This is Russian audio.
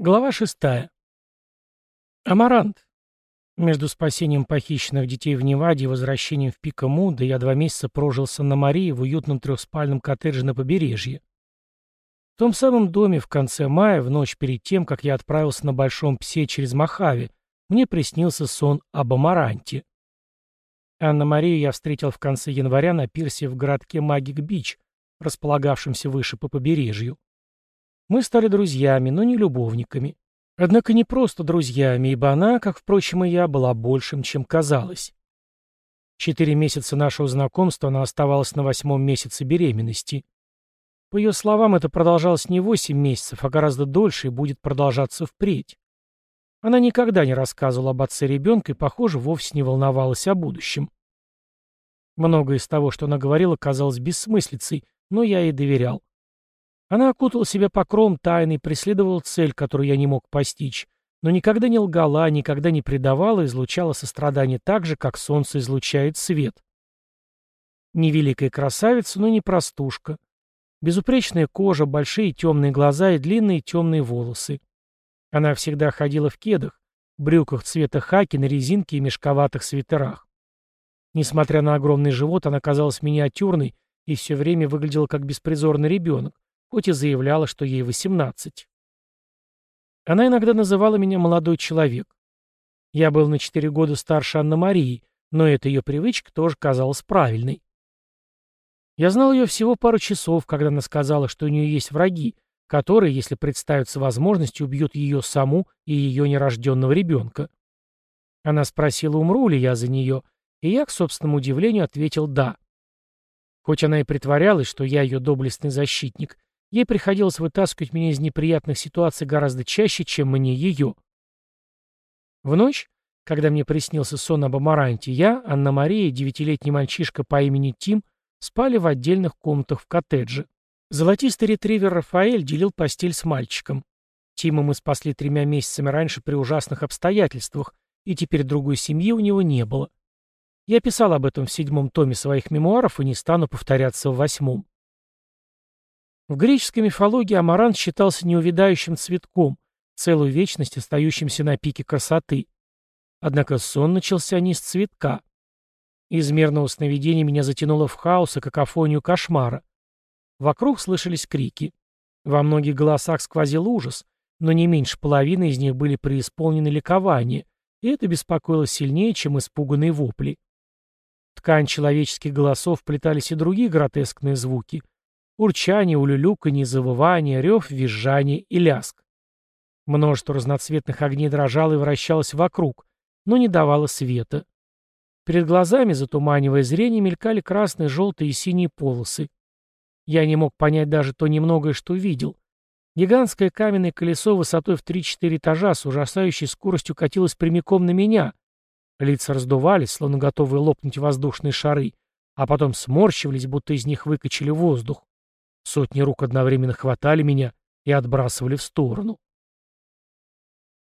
Глава шестая. Амарант. Между спасением похищенных детей в Неваде и возвращением в Пика Муда я два месяца прожил с Аннамарией в уютном трехспальном коттедже на побережье. В том самом доме в конце мая, в ночь перед тем, как я отправился на Большом Псе через Мохаве, мне приснился сон об Амаранте. Аннамарию я встретил в конце января на пирсе в городке Магик-Бич, располагавшемся выше по побережью. Мы стали друзьями, но не любовниками. Однако не просто друзьями, ибо она, как, впрочем, и я, была большим, чем казалось. Четыре месяца нашего знакомства она оставалась на восьмом месяце беременности. По ее словам, это продолжалось не восемь месяцев, а гораздо дольше и будет продолжаться впредь. Она никогда не рассказывала об отце ребенка и, похоже, вовсе не волновалась о будущем. Многое из того, что она говорила, казалось бессмыслицей, но я ей доверял. Она окутала себя покровом тайны и преследовала цель, которую я не мог постичь, но никогда не лгала, никогда не предавала, излучала сострадание так же, как солнце излучает свет. Невеликая красавица, но не простушка. Безупречная кожа, большие темные глаза и длинные темные волосы. Она всегда ходила в кедах, брюках цвета хаки, на резинке и мешковатых свитерах. Несмотря на огромный живот, она казалась миниатюрной и все время выглядела как беспризорный ребенок, хоть и заявляла, что ей 18. Она иногда называла меня «молодой человек». Я был на 4 года старше Анны-Марии, но эта ее привычка тоже казалась правильной. Я знал ее всего пару часов, когда она сказала, что у нее есть враги, которые, если представится возможность, убьют ее саму и ее нерожденного ребенка. Она спросила, умру ли я за нее, и я, к собственному удивлению, ответил «да». Хоть она и притворялась, что я ее доблестный защитник, Ей приходилось вытаскивать меня из неприятных ситуаций гораздо чаще, чем мне ее. В ночь, когда мне приснился сон об Амаранте, я, Анна-Мария и девятилетний мальчишка по имени Тим спали в отдельных комнатах в коттедже. Золотистый ретривер Рафаэль делил постель с мальчиком. Тима мы спасли тремя месяцами раньше при ужасных обстоятельствах, и теперь другой семьи у него не было. Я писал об этом в седьмом томе своих мемуаров и не стану повторяться в восьмом. В греческой мифологии амарант считался неувядающим цветком, целую вечность остающимся на пике красоты. Однако сон начался не с цветка. Из мирного сновидения меня затянуло в хаос и какофонию кошмара. Вокруг слышались крики. Во многих голосах сквозил ужас, но не меньше половины из них были преисполнены ликования, и это беспокоило сильнее, чем испуганные вопли. В ткань человеческих голосов плетались и другие гротескные звуки — Урчание, улюлюканье, завывание, рев, визжание и ляск. Множество разноцветных огней дрожало и вращалось вокруг, но не давало света. Перед глазами, затуманивая зрение, мелькали красные, желтые и синие полосы. Я не мог понять даже то немногое, что видел. Гигантское каменное колесо высотой в 3-4 этажа с ужасающей скоростью катилось прямиком на меня. Лица раздувались, словно готовые лопнуть воздушные шары, а потом сморщивались, будто из них выкачали воздух. Сотни рук одновременно хватали меня и отбрасывали в сторону.